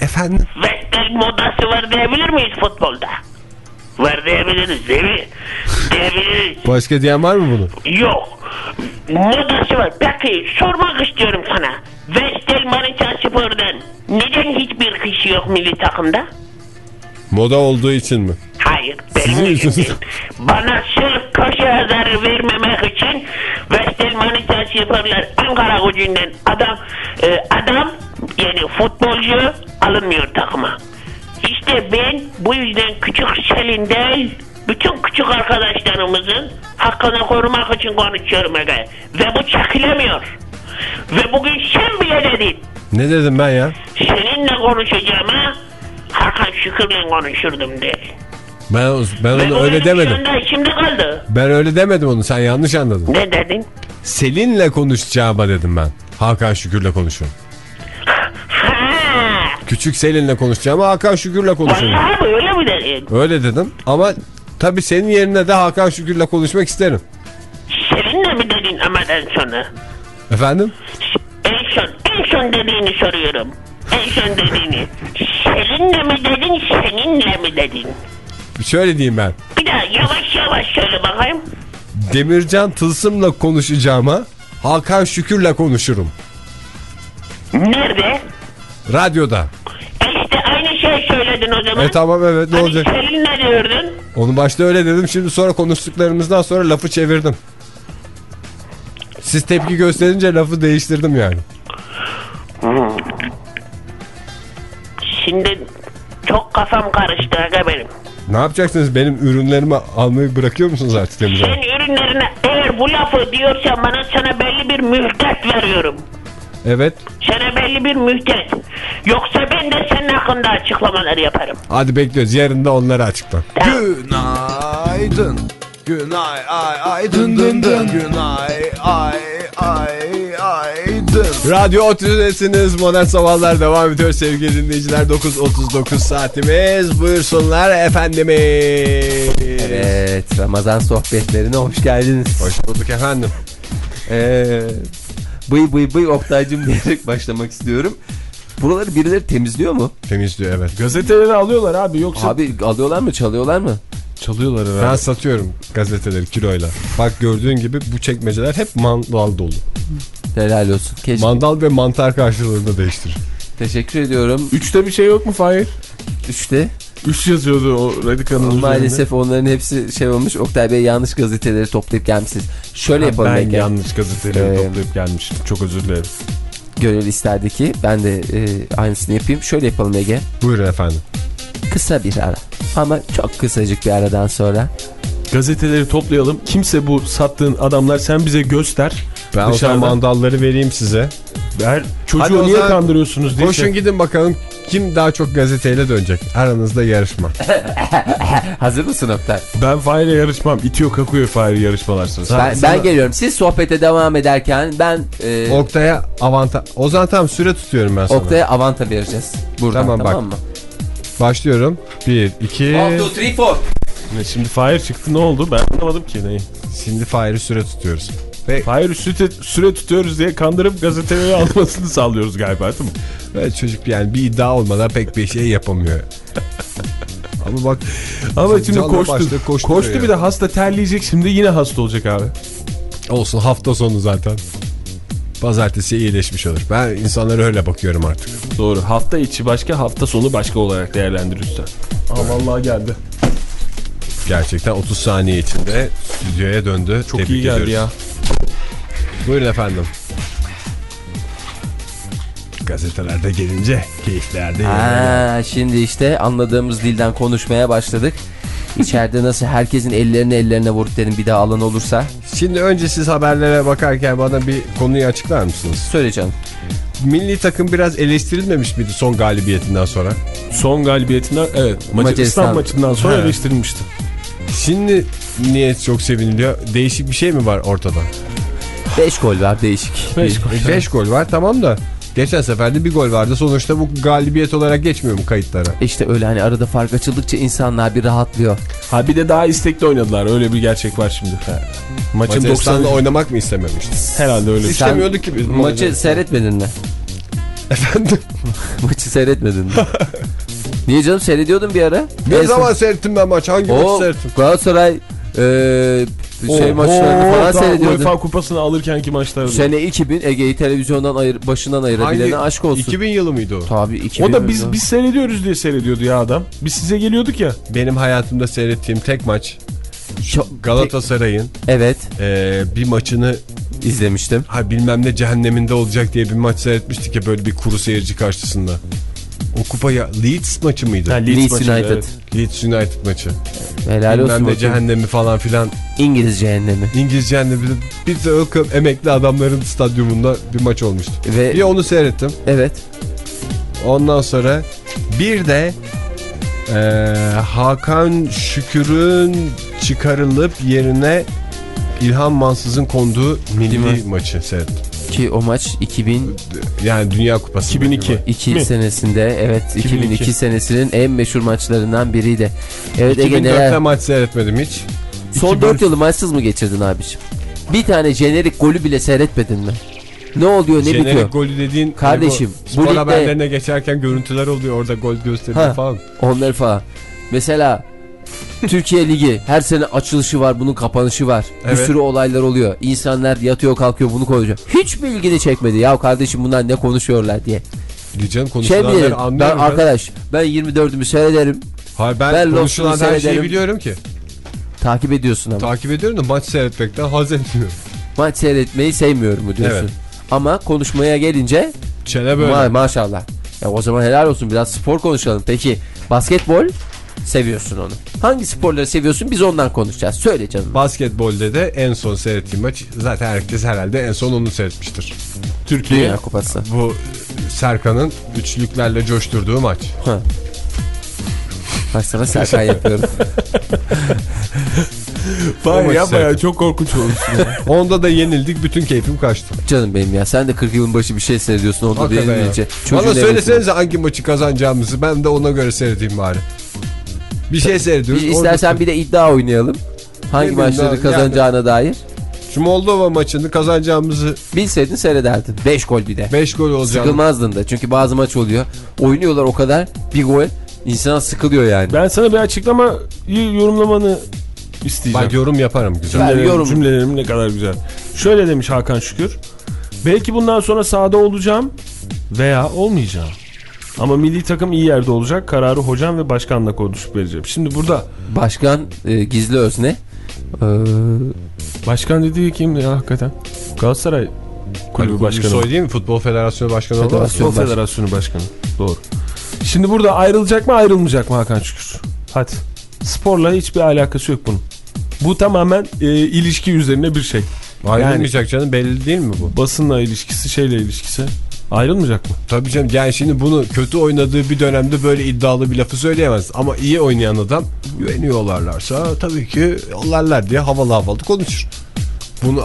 Efendim? Vestel modası var diyebilir miyiz futbolda? Var diyebiliriz değil mi? Diyebiliriz. Başka diyen var mı bunu? Yok. Modası var. Peki sormak istiyorum sana. Vestel Manisa Spor'dan neden hiçbir kişi yok milli takımda? Moda olduğu için mi? Hayır. Benim yüzümden. Bana sırf köşe yazarı vermemek için Vestel Manisa Spor'lar Ankara gücünden adam e, adam yani futbolcu alınmıyor takıma. İşte ben bu yüzden küçük Selin değil bütün küçük arkadaşlarımızın hakkını korumak için konuşuyorum aga. Ve bu çekilemiyor. Ve bugün sen bile dedin. Ne dedim ben ya? Seninle konuşacağıma Hakan Şükür'le konuşurdum de. Ben, ben Ve onu öyle demedim. içimde kaldı. Ben öyle demedim onu. Sen yanlış anladın. Ne dedin? Selin'le konuşacağıma dedim ben. Hakan Şükür'le konuşuyorum. Küçük Selin'le konuşacağıma Hakan Şükür'le konuşuyorum. vallahi öyle mi dedin? Öyle dedim ama tabii senin yerine de Hakan Şükür'le konuşmak isterim. Seninle mi dedin amadan sonra? Efendim? En son, en son dediğini soruyorum. En son dediğini. Seninle mi dedin, seninle mi dedin? Şöyle diyeyim ben. Bir daha yavaş yavaş söyle bakayım. Demircan Tılsım'la konuşacağıma Hakan Şükür'le konuşurum. Nerede? Radyoda. İşte aynı şey söyledin o zaman. E tamam evet ne Hani olacak? Selin ne diyordun? Onu başta öyle dedim şimdi sonra konuştuklarımızdan sonra lafı çevirdim. Siz tepki gösterince lafı değiştirdim yani. Şimdi çok kafam karıştı aga benim. Ne yapacaksınız? Benim ürünlerimi almayı bırakıyor musunuz artık Demircan? Sen ürünlerine eğer bu lafı diyorsan bana sana belli bir mühlet veriyorum. Evet. Sana belli bir mühlet. Yoksa ben de senin hakkında açıklamalar yaparım. Hadi bekliyoruz. Yarın da onları açıkla. Günaydın. Günay ay ay dın dın dın. Günay ay ay ay dın. Radyo Otüz'desiniz. Modern Sabahlar devam ediyor sevgili dinleyiciler. 9.39 saatimiz. Buyursunlar efendimiz. Evet Ramazan sohbetlerine hoş geldiniz. Hoş bulduk efendim. Ee, bıy bıy bıy Oktay'cım diyerek başlamak istiyorum. Buraları birileri temizliyor mu? Temizliyor evet. Gazeteleri alıyorlar abi yoksa Abi alıyorlar mı çalıyorlar mı? çalıyorlar herhalde. Ben satıyorum gazeteleri kiloyla. Bak gördüğün gibi bu çekmeceler hep mandal dolu. Helal olsun. Keşke. Mandal ve mantar karşılığında değiştirir. Teşekkür ediyorum. Üçte bir şey yok mu Fahir? Üçte. Üç yazıyordu o radikanın üzerinde. Maalesef onların hepsi şey olmuş. Oktay Bey yanlış gazeteleri toplayıp gelmişsiniz. Şöyle Ha, yapalım ben Ege. yanlış gazeteleri Ee, toplayıp gelmiştim. Çok özür dilerim. Gönül isterdi ki ben de e, aynısını yapayım. Şöyle yapalım Ege. Buyurun efendim. Kısa bir ara. Ama çok kısacık bir aradan sonra gazeteleri toplayalım. Kimse bu sattığın adamlar sen bize göster. Ben o zaman Dışarıdan. mandalları vereyim size. Ver, çocuğu Hadi niye kandırıyorsunuz diye. Koşun şey- gidin bakalım kim daha çok gazeteyle dönecek. Aranızda yarışma. Hazır mısın Oktay? Ben Fahir'e yarışmam. İtiyor kakıyor Fahir yarışmalar sırasında. Ben, ben geliyorum. Siz sohbete devam ederken ben e, Oktay'a avanta... O zaman tamam süre tutuyorum ben sana. Oktay'a avanta vereceğiz. Buradan Tamam, tamam, bak. mı? Başlıyorum. 1, 2... 1, 2, 3, 4. Ne, Şimdi Fahir çıktı ne oldu? Ben anlamadım ki neyi. Şimdi Fahir'i süre tutuyoruz. Ve Fahir süre, süre tutuyoruz diye kandırıp gazeteleri almasını sağlıyoruz galiba değil mi? ve çocuk yani bir iddia olmadan pek bir şey yapamıyor. Ama bak Ama şimdi koştu. koşturuyor Koştu ya. bir de hasta terleyecek şimdi yine hasta olacak abi. olsun hafta sonu zaten. Pazartesi iyileşmiş olur. Ben insanlara öyle bakıyorum artık. Doğru. Hafta içi başka hafta sonu başka olarak değerlendiriyoruz. Aa vallahi geldi. Gerçekten 30 saniye içinde stüdyoya döndü. Çok Tebrik iyi geldi ediyoruz. ya. Buyurun efendim. Gazetelerde gelince keyiflerde. Ha, şimdi işte anladığımız dilden konuşmaya başladık. İçeride nasıl herkesin ellerini ellerine vurup dedim bir daha alan olursa Şimdi önce siz haberlere bakarken bana bir konuyu açıklar mısınız? söyle canım. Milli takım biraz eleştirilmemiş miydi son galibiyetinden sonra? Son galibiyetinden evet Macar- Macaristan. Maçından sonra He. eleştirilmişti. Şimdi niye çok seviniliyor? Değişik bir şey mi var ortada? 5 gol var değişik. 5 gol. 5 gol var tamam da geçen seferde bir gol vardı. Sonuçta bu galibiyet olarak geçmiyor mu kayıtlara? İşte öyle hani arada fark açıldıkça insanlar bir rahatlıyor. Ha bir de daha istekli oynadılar. Öyle bir gerçek var şimdi. Maçın Macaristan'da 90 oynamak mı istememişti? herhalde öyle. İstemiyorduk ki biz. Maçı seyretmedin mi? Efendim? Maçı seyretmedin mi? Niye canım seyrediyordun bir ara? Ne En zaman seyrettim ben maç? Hangi son- maçı O seyrettim? Galatasaray eee şey Oo, maçlarını falan seyrediyordun. UEFA kupasını alırkenki maçlarda. Sene 2000 Ege'yi televizyondan ayır, başından ayırabilene aşk olsun. 2000 yılı mıydı o? Tabii 2000. O da biz biz seyrediyoruz diye seyrediyordu ya adam. Biz size geliyorduk ya. Benim hayatımda seyrettiğim tek maç Galatasaray'ın Evet eee, bir maçını izlemiştim. ha bilmem ne cehenneminde olacak diye bir maç seyretmiştik ya böyle bir kuru seyirci karşısında. O kupaya Leeds maçı mıydı? Ha, Leeds maçıydı, United. evet. Leeds United maçı. Helal olsun. bilmem ne bakayım. cehennemi falan filan. İngiliz cehennemi. İngiliz cehennemi. Bir takım emekli adamların stadyumunda bir maç olmuştu. Ve Bir onu seyrettim. evet. Ondan sonra bir de eee, Hakan Şükür'ün çıkarılıp yerine İlhan Mansız'ın konduğu milli mi? maçı seyrettim. Ki o maç 2002 Yani Dünya Kupası. 2002. Mi? senesinde evet 2002. 2002 senesinin en meşhur maçlarından biriydi. Evet Ege 2004'te neler? maç seyretmedim hiç. Son 2000 4 yılı maçsız mı geçirdin abiciğim? Bir tane jenerik golü bile seyretmedin mi? Ne oluyor ne Jenerik bitiyor? golü dediğin Kardeşim, hani bu bu spor ligde- haberlerine geçerken görüntüler oluyor orada gol gösteriyor falan. Onları falan. Mesela Türkiye Ligi her sene açılışı var bunun kapanışı var. Bir Evet. sürü olaylar oluyor. İnsanlar yatıyor kalkıyor bunu konuşuyor. Hiç mi ilgini çekmedi ya kardeşim bunlar ne konuşuyorlar diye. Diyeceğim Şey konuşulanları ben anlıyorum. ben. arkadaş ben 24'ümü seyrederim. Hayır ben, ben konuşulan her şeyi biliyorum ki. Takip ediyorsun ama. Takip ediyorum da maç seyretmekten haz etmiyorum. Maç seyretmeyi sevmiyorum mu diyorsun. Evet. Ama konuşmaya gelince Çene böyle. ma- maşallah. Ya o zaman helal olsun biraz spor konuşalım. Peki basketbol seviyorsun onu. Hangi sporları seviyorsun biz ondan konuşacağız. Söyle canım. Basketbolde de en son seyrettiğim maç zaten herkes herhalde en son onu seyretmiştir. Türkiye. Dünya Kupası. Bu Serkan'ın üçlüklerle coşturduğu maç. Bak sana Serkan yapıyorum. Yapma ya seyrettim. çok korkunç olmuşsun. ya. Onda da yenildik bütün keyfim kaçtı. Canım benim ya sen de 40 yılın başı bir şey seyrediyorsun orada Hakikaten ya. beğenilince. Bana söylesenize hangi maçı kazanacağımızı ben de ona göre seyredeyim bari. Bir şey seyrediyoruz. Bir, istersen orada- bir de iddia oynayalım. Hangi Ne maçları kazanacağına dair. Şu Moldova maçını kazanacağımızı Bilseydin seyrederdin. 5 gol bir de. 5 gol olacağını. Sıkılmazdın da. Çünkü bazı maç oluyor. Oynuyorlar o kadar. Bir gol. İnsan sıkılıyor yani. ben sana bir açıklama yorumlamanı isteyeceğim. Bak yorum yaparım güzel. Ben Cümlelerim, yorum- cümlelerim ne kadar güzel. Şöyle demiş Hakan Şükür. Belki bundan sonra sahada olacağım veya olmayacağım. Ama milli takım iyi yerde olacak. Kararı hocam ve başkanla konuşup vereceğim. Şimdi burada Başkan e, gizli özne. Ee, başkan dediği kim ya hakikaten? Galatasaray kulübü Kulübü başkanı. Soy değil mi? Futbol Federasyonu Başkanı. Federasyon. Futbol Federasyonu Başkanı. Doğru. Şimdi burada ayrılacak mı ayrılmayacak mı Hakan Şükür? Hadi. Sporla hiçbir alakası yok bunun. Bu tamamen e, ilişki üzerine bir şey. Ayrılmayacak canım belli değil mi bu? Basınla ilişkisi şeyle ilişkisi. Ayrılmayacak mı? Tabii canım yani şimdi bunu kötü oynadığı bir dönemde böyle iddialı bir lafı söyleyemez. Ama iyi oynayan adam güveniyorlarlarsa tabii ki yollarlar diye havalı havalı konuşur. Bunu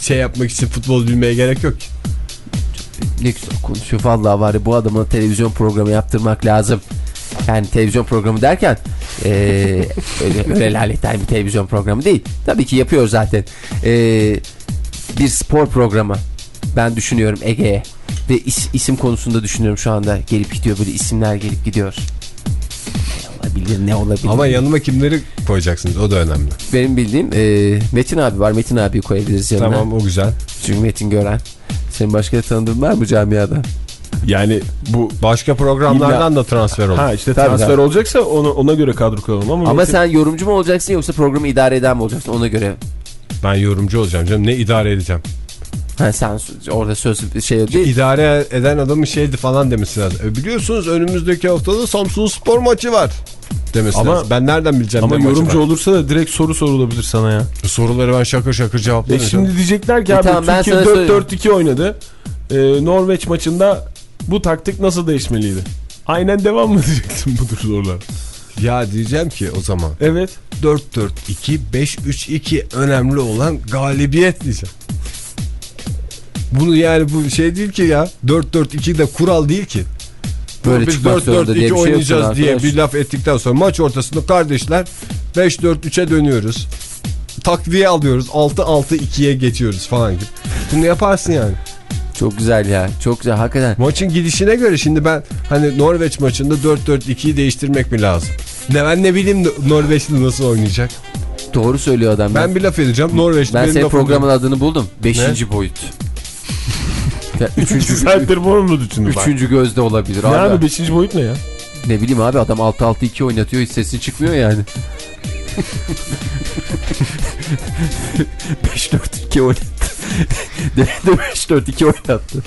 şey yapmak için futbol bilmeye gerek yok ki. Ne güzel konuşuyor. Vallahi var ya bu adamın televizyon programı yaptırmak lazım. Yani televizyon programı derken eee öyle, öyle laletten bir televizyon programı değil. Tabii ki yapıyor zaten. Eee, bir spor programı. Ben düşünüyorum Ege'ye. Ve is- isim konusunda düşünüyorum şu anda. Gelip gidiyor böyle isimler gelip gidiyor. Ne olabilir ne olabilir. Ama yanıma kimleri koyacaksınız o da önemli. Benim bildiğim eee, Metin abi var. Metin abi koyabiliriz yanına. Tamam o güzel. Çünkü Metin Gören. Senin başka tanıdığın var mı camiada? Yani bu Başka programlardan da transfer olur. ha işte Tabii, transfer tabii. olacaksa onu ona göre kadro koyalım ama, Ama Metin- sen yorumcu mu olacaksın yoksa programı idare eden mi olacaksın ona göre. Ben yorumcu olacağım canım ne idare edeceğim. Ha, sen orada söz şey değil. İdare eden adamın şeydi falan demesi lazım. E biliyorsunuz önümüzdeki haftada Samsun Spor maçı var. Demesi Ama- lazım. Ben nereden bileceğim ama yorumcu var? olursa da direkt soru sorulabilir sana ya. Soruları ben şakır şakır E cevaplarım. şimdi diyecekler ki E abi tamam, Türkiye sana 4-4-2 oynadı. E, Norveç maçında bu taktik nasıl değişmeliydi? Aynen devam mı diyeceksin budur sorular. Ya diyeceğim ki o zaman Evet. 4-4-2 5-3-2 önemli olan galibiyet diyeceğim. Bunu yani bu şey değil ki ya 4-4-2 de kural değil ki. Böyle Biz çıkmak zorunda diye bir şey yok oynayacağız diye arkadaş. bir laf ettikten sonra maç ortasında kardeşler 5-4-3'e dönüyoruz. Takviye alıyoruz 6-6-2'ye geçiyoruz falan gibi. Bunu yaparsın yani. Çok güzel ya. Çok güzel hakikaten. Maçın gidişine göre şimdi ben hani Norveç maçında 4-4-2'yi değiştirmek mi lazım? Ne ben ne bileyim Norveçli nasıl oynayacak? Doğru söylüyor adam. Ben bir laf edeceğim Norveçli ben senin programın adını buldum. Beşinci boyut. Ya, üçüncü, Saattir bunu mu düşündün? üçüncü gözde olabilir. Ne abi. abi 5. boyut ne ya? Ne bileyim abi adam 6-6-2 oynatıyor hiç sesi çıkmıyor yani. 5-4-2 oynattı. Devede 5-4-2 oynattı.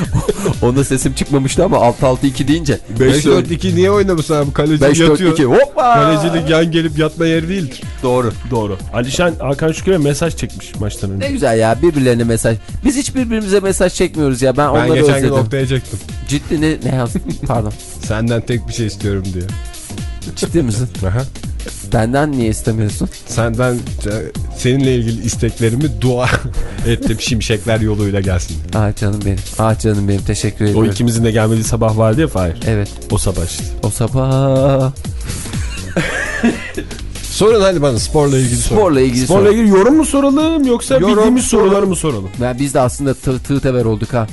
Onda sesim çıkmamıştı ama 6-6-2 deyince 5-4-2 niye oynamışsın abi? Kaleci yatıyor. 5-4-2 hoppa. Kalecilik yan gelip yatma yeri değildir. Doğru. Doğru. Alişan Hakan Şükür'e mesaj çekmiş maçtan önce. Ne güzel ya birbirlerine mesaj. Biz hiç birbirimize mesaj çekmiyoruz ya. Ben, Ben onları geçen gün özledim. Oktay'a çektim. Ciddi ne, ne yazdın? Pardon. Senden tek bir şey istiyorum diye. Ciddi misin? Aha. Benden niye istemiyorsun? Senden e, seninle ilgili isteklerimi dua ettim şimşekler yoluyla gelsin. Ah canım benim. Ah canım benim. Teşekkür O ediyorum. ikimizin de gelmediği sabah vardı ya Fahir. Evet. O sabah işte. O sabah. Sorun hadi bana sporla ilgili sorun. Sporla ilgili Sporla ilgili yorum mu soralım yoksa Yorum, bildiğimiz soru. soruları mı soralım? Ya biz de aslında tı tığ tever olduk ha.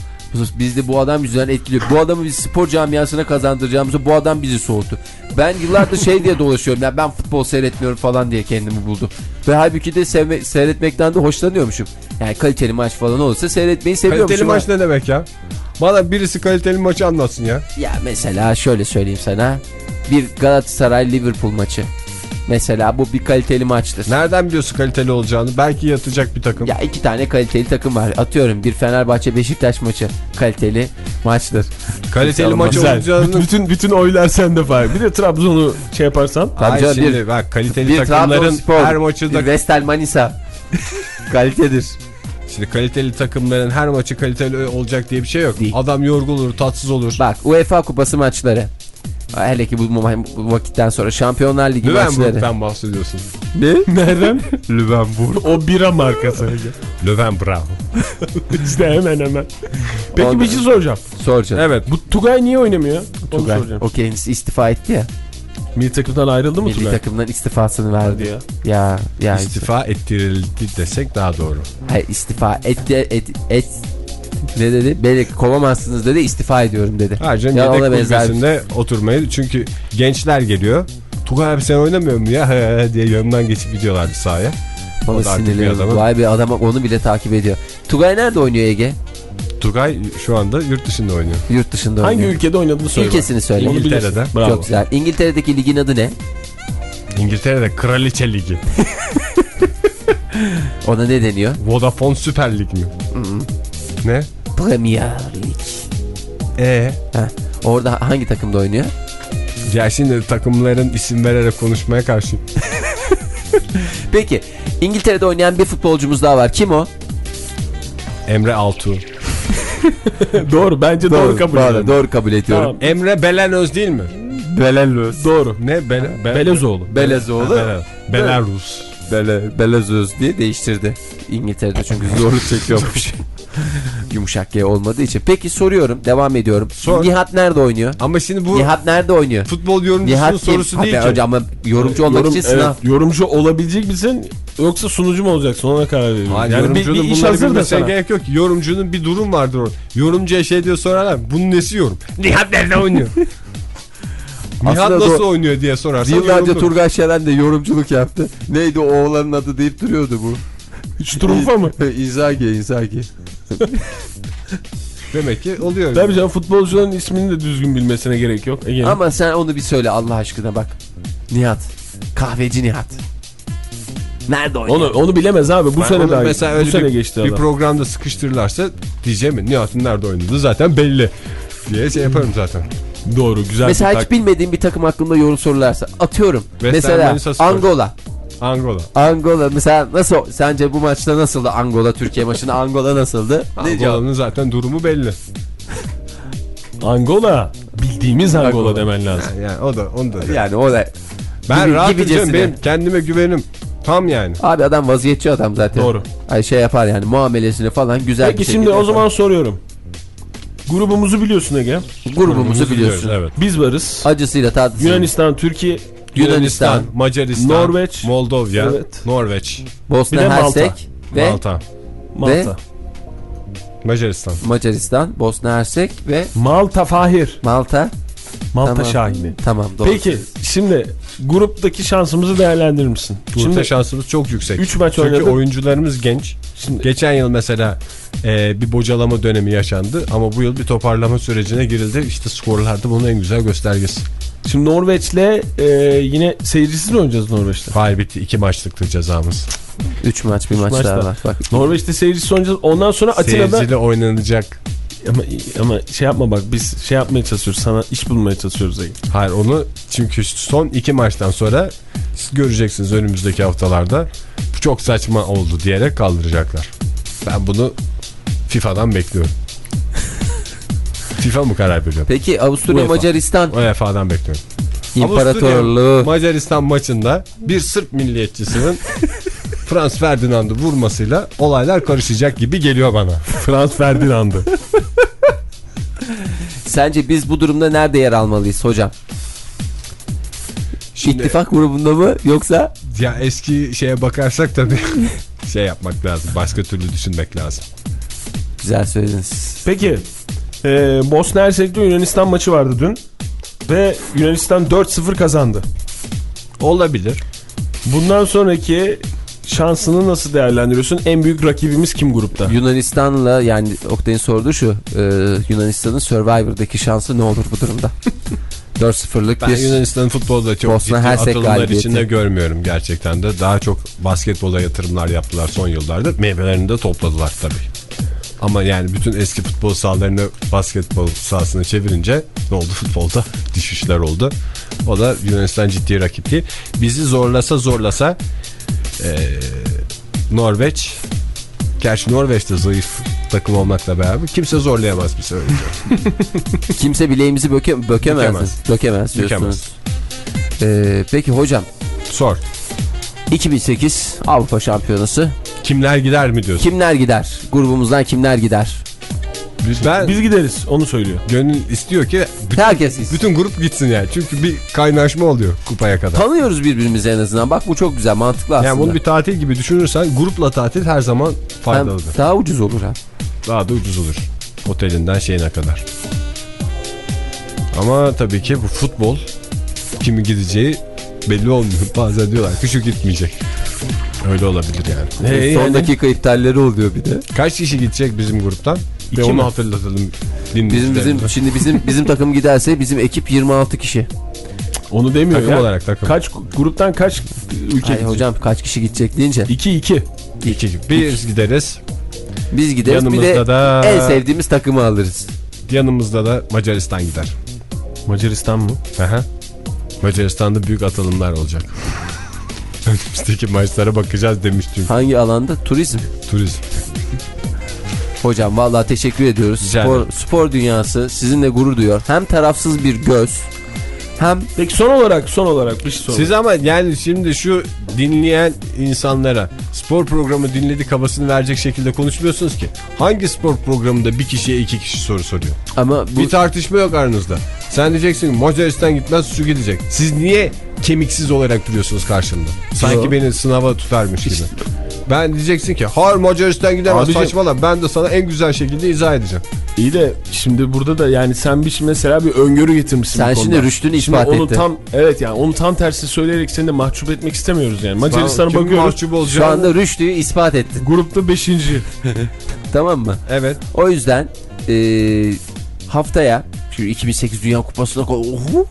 Biz de bu adam yüzünden etkiliyor. Bu adamı biz spor camiasına kazandıracağımızı bu adam bizi soğuttu. Ben yıllardır şey diye dolaşıyorum. Ya ben futbol seyretmiyorum falan diye kendimi buldum. Ve halbuki de sevme, seyretmekten de hoşlanıyormuşum. Yani kaliteli maç falan olursa seyretmeyi seviyormuşum. Kaliteli maç ne demek ya? Bana birisi kaliteli maçı anlatsın ya. Ya mesela şöyle söyleyeyim sana. Bir Galatasaray Liverpool maçı. Mesela bu bir kaliteli maçtır. Nereden biliyorsun kaliteli olacağını? Belki yatacak bir takım. Ya iki tane kaliteli takım var. Atıyorum bir Fenerbahçe Beşiktaş maçı kaliteli maçtır. kaliteli maç olacağını... Bütün bütün oylar sende Fahir. Bir de Trabzon'u şey yaparsan. Tabii canım, şimdi bir- bak kaliteli Bir takımların Trabzonspor, her bir maçında Vestel Manisa kalitedir. şimdi kaliteli takımların her maçı kaliteli olacak diye bir şey yok. Değil. Adam yorgun olur, tatsız olur. Bak UEFA kupası maçları. Hele ki bu, bu vakitten sonra Şampiyonlar Ligi maçları. Löwenburg'dan bahsediyorsun. Ne? Nereden? Löwenburg. o bira markası. Löwenbrau. işte hemen hemen. Peki Ondan- bir şey soracağım. Soracağım. Evet. Bu Tugay niye oynamıyor? Tugay. soracağım. O kendisi istifa etti ya. Milli takımdan ayrıldı mı Milli Tugay? takımdan istifasını verdi. Hadi ya. Ya ya İstifa ettirildi desek daha doğru. Hayır istifa etti et, et ne dedi? Beni kovamazsınız dedi istifa ediyorum dedi. Ayrıca Ya yedek kulübesinde oturmayı çünkü gençler geliyor. Tugay abi sen oynamıyor mu ya diye yanından geçip gidiyorlardı sahaya. Bana sinirleniyorum. Vay be adam onu bile takip ediyor. Tugay nerede oynuyor Ege? Tugay şu anda yurt dışında oynuyor. Yurt dışında Hangi oynuyor. ülkede oynadığını söyle. Ülkesini söyle. İngiltere'de. Bravo. Çok güzel. İngiltere'deki ligin adı ne? İngiltere'de Kraliçe Ligi. Ona ne deniyor? Vodafone Süper Lig mi? Ne? Premier Lig. E Heh. Orada hangi takımda oynuyor? Ya şimdi takımların isim vererek konuşmaya karşı. Peki İngiltere'de oynayan bir futbolcumuz daha var. Kim o? Emre Altuğ. doğru bence doğru, kabul doğru, ediyorum. doğru kabul ediyorum. Tamam. Emre Belenöz değil mi? Belarus. Doğru. Ne? Bele, Be- Belezoğlu. Belezoğlu. Bele- Belarus. Bele, Belezöz diye değiştirdi. İngiltere'de çünkü zorluk çekiyormuş. Yumuşak G olmadığı için. Peki soruyorum. Devam ediyorum. Sor. Nihat nerede oynuyor? Ama şimdi bu Nihat nerede oynuyor? futbol yorumcusunun Nihat kim? sorusu değil ki. ama yorumcu olmak Yorum- için sınav. evet, yorumcu olabilecek misin yoksa sunucu mu olacaksın ona karar veriyorum. Hayır, yani bir, bir yorumcunun iş bunları hazır da bilmesine sana. gerek yok. Yorumcunun bir durum vardır o. Yorumcuya şey diyor sorarlar. Bunun nesi yorum? Nihat nerede oynuyor? Nihat Aslında nasıl do- oynuyor diye sorarsan Yıllarca yorumdur. Turgay Şeren de yorumculuk yaptı. Neydi o oğlanın adı deyip duruyordu bu. Şturumfa mı? Inzaghi, Inzaghi. Demek ki oluyor. Tabii canım futbolcuların ismini de düzgün bilmesine gerek yok. Ege. Ama sen onu bir söyle Allah aşkına bak. Nihat. Kahveci Nihat. Nerede oynuyor? onu, onu bilemez abi bu Ben sene daha mesela bu öyle sene bir, geçti bir adam. programda sıkıştırırlarsa diyeceğim mi? Nihat'ın nerede oynadığı zaten belli. Diye şey yaparım zaten. Doğru güzel Mesela bir hiç tak- bilmediğim bir takım hakkında yorum sorularsa atıyorum. West Ham mesela. Angola. Angola. Angola mesela nasıl sence bu maçta nasıldı Angola Türkiye maçında Angola nasıldı? Angola'nın zaten durumu belli. Angola bildiğimiz Angola, Angola. demen lazım. Yani o da onu da. Yani o da ben gibi- gibicesine. canım. Benim kendime güvenim tam yani. abi adam vaziyetçi adam zaten. Doğru. Ay şey yapar yani muamelesini falan güzel Peki bir şimdi o zaman yapar. soruyorum. Grubumuzu biliyorsun Ege. grubumuzu biliyorsun. Evet. Biz varız. Acısıyla tatlısıyla. Yunanistan, Türkiye, Yunanistan, Macaristan, Norveç. Moldova, Evet. Norveç, Bosna. Hersek ve Malta, Malta. Macaristan. Macaristan, Bosna Hersek ve Malta Fahir. Malta. Malta Tamam. Şahini. Tamam doğru. Peki şimdi gruptaki şansımızı değerlendirir misin? Burada Şimdi şansımız çok yüksek. Üç maç Çünkü oynadık. oyuncularımız genç. Şimdi- Geçen yıl mesela e, bir bocalama dönemi yaşandı ama bu yıl bir toparlama sürecine girildi. İşte skorlar da bunun en güzel göstergesi. Şimdi Norveç'le e, yine seyircisiz mi oynayacağız Norveç'te? Hayır bitti. iki maçlıktı cezamız. 3 maç bir maç maç daha var. Bak Norveç'te seyircisiz oynayacağız. Ondan sonra Atina'da Seyirciyle oynanacak. ama, ama şey yapma bak biz şey yapmaya çalışıyoruz. Sana iş bulmaya çalışıyoruz Ege. Hayır onu çünkü son iki maçtan sonra siz göreceksiniz önümüzdeki haftalarda. Bu çok saçma oldu diyerek kaldıracaklar. Ben bunu FIFA'dan bekliyorum. FIFA mı karar veriyor? Peki Avusturya UEFA. Macaristan UEFA'dan bekliyorum. İmparatorluğu Avusturya, Macaristan maçında bir Sırp milliyetçisinin Frans Ferdinand'ı vurmasıyla olaylar karışacak gibi geliyor bana. Frans Ferdinand'ı. Sence biz bu durumda nerede yer almalıyız hocam? Şimdi İttifak grubunda mı yoksa ya eski şeye bakarsak tabii şey yapmak lazım. Başka türlü düşünmek lazım. güzel söylediniz. Peki e, Bosna Hersek'te Yunanistan maçı vardı dün. Ve Yunanistan 4-0 kazandı. Olabilir. Bundan sonraki şansını nasıl değerlendiriyorsun? En büyük rakibimiz kim grupta? Yunanistan'la yani Oktay'ın sorduğu şu e, Yunanistan'ın Survivor'daki şansı ne olur bu durumda? 4-0'lık Ben bir Yunanistan'ın futbolda çok Bosna ciddi Hersek atılımlar galibiyeti. içinde görmüyorum gerçekten de. Daha çok basketbola yatırımlar yaptılar son yıllarda. Meyvelerini de topladılar tabii. Ama yani bütün eski futbol sahalarını basketbol sahasına çevirince ne oldu futbolda? Düşüşler oldu. O da Yunanistan ciddi rakip değil. Bizi zorlasa zorlasa eee, Norveç Gerçi Norveç'te zayıf takım olmakla beraber kimse zorlayamaz bizi öyle. kimse bileğimizi böke, bökemez. Bükemez. Bökemez diyorsunuz. Bükemez. E, peki hocam Sor. 2008 Avrupa Şampiyonası Kimler gider mi diyorsun? kimler gider? Grubumuzdan kimler gider? Ben Biz gideriz onu söylüyor. gönül istiyor ki bütün, Herkes gitsin. bütün grup gitsin yani. Çünkü bir kaynaşma oluyor kupaya kadar. Tanıyoruz birbirimizi en azından. Bak bu çok güzel mantıklı aslında. Yani bunu bir tatil gibi düşünürsen grupla tatil her zaman Hem faydalıdır. daha ucuz olur ha. Daha da ucuz olur. Otelinden şeyine kadar. Ama tabii ki bu futbol kimi gideceği belli olmuyor. Bazen diyorlar ki şu gitmeyecek. Öyle olabilir yani. Ee, Son yani dakika iptalleri oluyor bir de. Kaç kişi gidecek bizim gruptan? İki Ve onu mi? hatırlatalım. Bizim bizim şimdi bizim bizim takım giderse bizim ekip 26 kişi. onu demiyor Takım ya. olarak takım. Kaç gruptan kaç ülke Ay hocam kaç kişi gidecek deyince 2-2. İki gibi. Biz gideriz. biz gideriz bir de Yanımızda da en sevdiğimiz takımı alırız. yanımızda da Macaristan gider. Macaristan mı? Aha. Macaristan'da büyük atılımlar olacak. Önümüzdeki maçlara bakacağız demiştim. Hangi alanda? Turizm. Turizm. Hocam vallahi teşekkür ediyoruz. Rica Spor, spor dünyası sizinle gurur duyuyor. Hem tarafsız bir göz hem Peki son olarak son olarak bir şey sorayım. Siz ama yani şimdi şu dinleyen insanlara spor programı dinledik havasını verecek şekilde konuşmuyorsunuz ki. Hangi spor programında bir kişiye iki kişi soru soruyor? ama bu Bir tartışma yok aranızda. Sen diyeceksin Macaristan gitmez şu gidecek. Siz niye kemiksiz olarak duruyorsunuz karşımda? Sanki Yok. beni sınava tutarmış gibi. Ben diyeceksin ki hayır Macaristan gidemez Abicim- saçmala. Ben de sana en güzel şekilde izah edeceğim. İyi de şimdi burada da yani sen bir mesela bir öngörü getirmişsin Sen bu şimdi konuda. rüştünü Şimdi ispat onu ettin. tam evet yani onu tam tersi söyleyerek seni de mahcup etmek istemiyoruz yani. Macaristan'a Kimin bakıyoruz. mahcup şu olacağını- anda rüştüyü ispat ettin. Grupta 5. Tamam mı? Evet. O yüzden eee, haftaya şu 2008 Dünya Kupası'na Oho,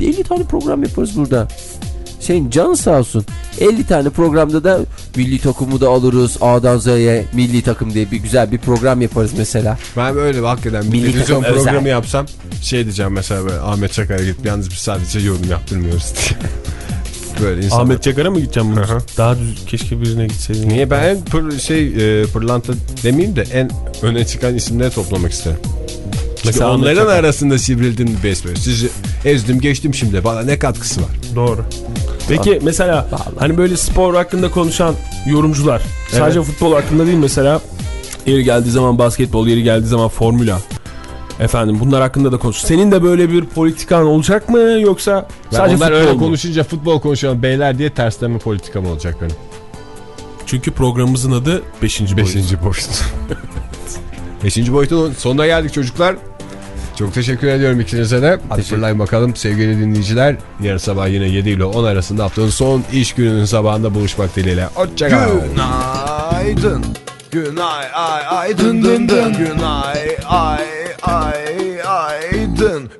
50 tane program yaparız burada. Şeyin canı sağ olsun. 50 tane programda da milli takımı da alırız. A'dan Z'ye milli takım diye bir güzel bir program yaparız mesela. Ben öyle hakikaten bir Milli televizyon takım programı özel. yapsam şey diyeceğim mesela böyle Ahmet Çakar'a gidip yalnız biz sadece yorum yaptırmıyoruz diye. böyle insan. Ahmet Çakar'a mı gideceğim bunu? Daha düz keşke birine gitseydin. Niye ben en pır, şey e, pırlanta demeyeyim de en öne çıkan isimleri toplamak isterim. Mesela onların Çakar. arasında sivrildim bir besbelli. Sizi ezdim geçtim şimdi. Bana ne katkısı var? Doğru. Peki mesela hani böyle spor hakkında konuşan yorumcular sadece futbol hakkında değil mesela yeri geldiği zaman basketbol yeri geldiği zaman formüla efendim bunlar hakkında da konuş. Senin de böyle bir politikan olacak mı yoksa Ben sadece futbol öyle mu? konuşunca futbol konuşan beyler diye tersleme politikam olacak benim. Çünkü programımızın adı 5. boyut. Beşinci boyut. Beşinci boyutun sonuna geldik çocuklar. Çok teşekkür ediyorum ikinize de. Hadi fırlayın bakalım sevgili dinleyiciler. Yarın sabah yine 7 ile 10 arasında haftanın son iş gününün sabahında buluşmak dileğiyle. Hoşçakalın. Günaydın. Günay ay ay dın dın dın. Günay ay ay ay dın.